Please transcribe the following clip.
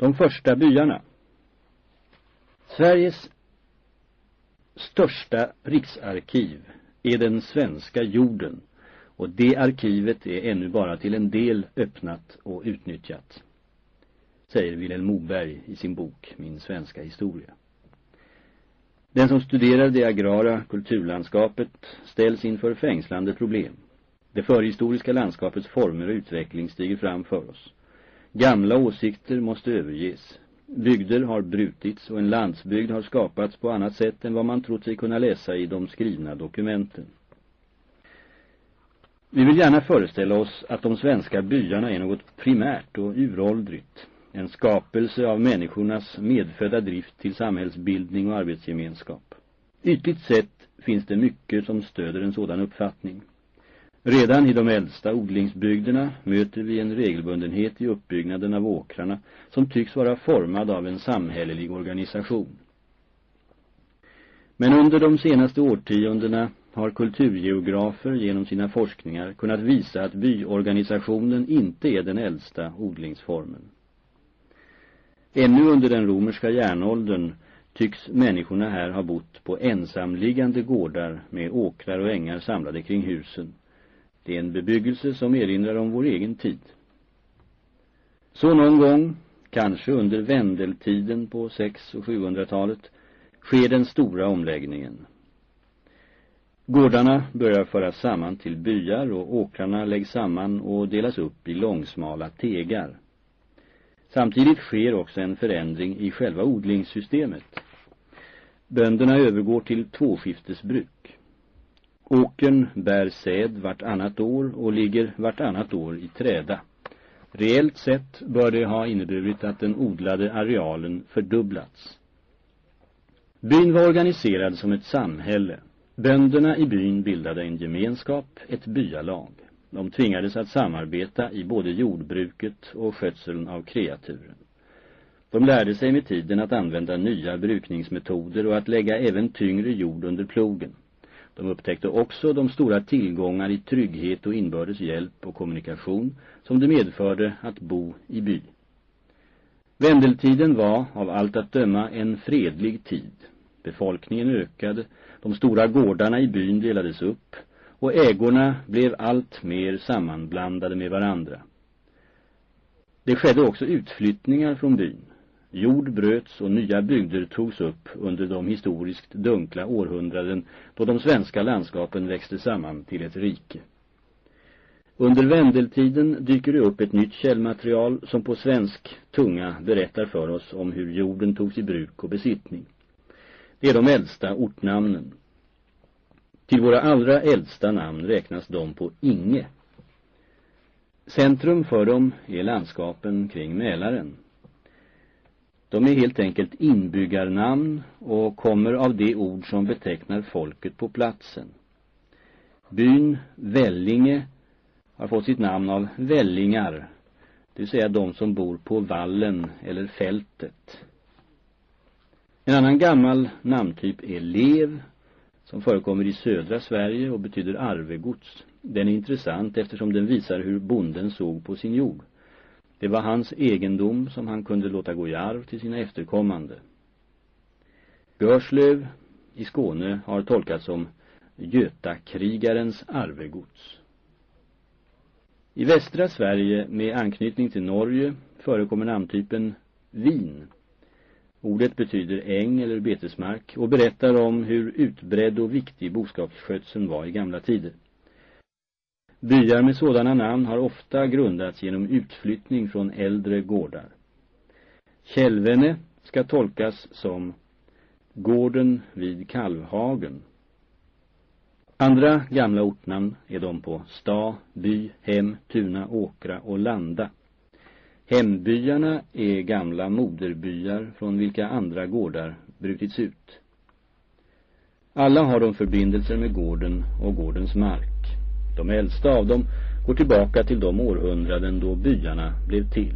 De första byarna. Sveriges största riksarkiv är den svenska jorden och det arkivet är ännu bara till en del öppnat och utnyttjat, säger Wilhelm Moberg i sin bok Min svenska historia. Den som studerar det agrara kulturlandskapet ställs inför fängslande problem. Det förhistoriska landskapets former och utveckling stiger fram för oss. Gamla åsikter måste överges. Bygder har brutits och en landsbygd har skapats på annat sätt än vad man trott sig kunna läsa i de skrivna dokumenten. Vi vill gärna föreställa oss att de svenska byarna är något primärt och uråldrigt. En skapelse av människornas medfödda drift till samhällsbildning och arbetsgemenskap. Ytligt sett finns det mycket som stöder en sådan uppfattning. Redan i de äldsta odlingsbygderna möter vi en regelbundenhet i uppbyggnaden av åkrarna som tycks vara formad av en samhällelig organisation. Men under de senaste årtiondena har kulturgeografer genom sina forskningar kunnat visa att byorganisationen inte är den äldsta odlingsformen. Ännu under den romerska järnåldern tycks människorna här ha bott på ensamliggande gårdar med åkrar och ängar samlade kring husen. Det är en bebyggelse som erinrar om vår egen tid. Så någon gång, kanske under vändeltiden på 6 och 700-talet, sker den stora omläggningen. Gårdarna börjar föras samman till byar och åkrarna läggs samman och delas upp i långsmala tegar. Samtidigt sker också en förändring i själva odlingssystemet. Bönderna övergår till tvåskiftesbruk. Åkern bär säd vartannat år och ligger vartannat år i träda. Reellt sett bör det ha inneburit att den odlade arealen fördubblats. Byn var organiserad som ett samhälle. Bönderna i byn bildade en gemenskap, ett byalag. De tvingades att samarbeta i både jordbruket och skötseln av kreaturen. De lärde sig med tiden att använda nya brukningsmetoder och att lägga även tyngre jord under plogen. De upptäckte också de stora tillgångar i trygghet och inbördes hjälp och kommunikation som det medförde att bo i by. Vändeltiden var av allt att döma en fredlig tid. Befolkningen ökade, de stora gårdarna i byn delades upp och ägorna blev allt mer sammanblandade med varandra. Det skedde också utflyttningar från byn. Jord bröts och nya bygder togs upp under de historiskt dunkla århundraden då de svenska landskapen växte samman till ett rike. Under vändeltiden dyker det upp ett nytt källmaterial som på svensk tunga berättar för oss om hur jorden togs i bruk och besittning. Det är de äldsta ortnamnen. Till våra allra äldsta namn räknas de på Inge. Centrum för dem är landskapen kring Mälaren. De är helt enkelt inbyggarnamn och kommer av det ord som betecknar folket på platsen. Byn Vällinge har fått sitt namn av vällingar, det vill säga de som bor på vallen eller fältet. En annan gammal namntyp är lev, som förekommer i södra Sverige och betyder arvegods. Den är intressant eftersom den visar hur bonden såg på sin jord. Det var hans egendom som han kunde låta gå i arv till sina efterkommande. Görslöv i Skåne har tolkats som Götakrigarens arvegods. I västra Sverige med anknytning till Norge förekommer namntypen vin. Ordet betyder äng eller betesmark och berättar om hur utbredd och viktig boskapsskötseln var i gamla tider. Byar med sådana namn har ofta grundats genom utflyttning från äldre gårdar. Kälvene ska tolkas som gården vid Kalvhagen. Andra gamla ortnamn är de på sta, by, hem, tuna, åkra och landa. Hembyarna är gamla moderbyar från vilka andra gårdar brutits ut. Alla har de förbindelser med gården och gårdens mark. De äldsta av dem går tillbaka till de århundraden då byarna blev till.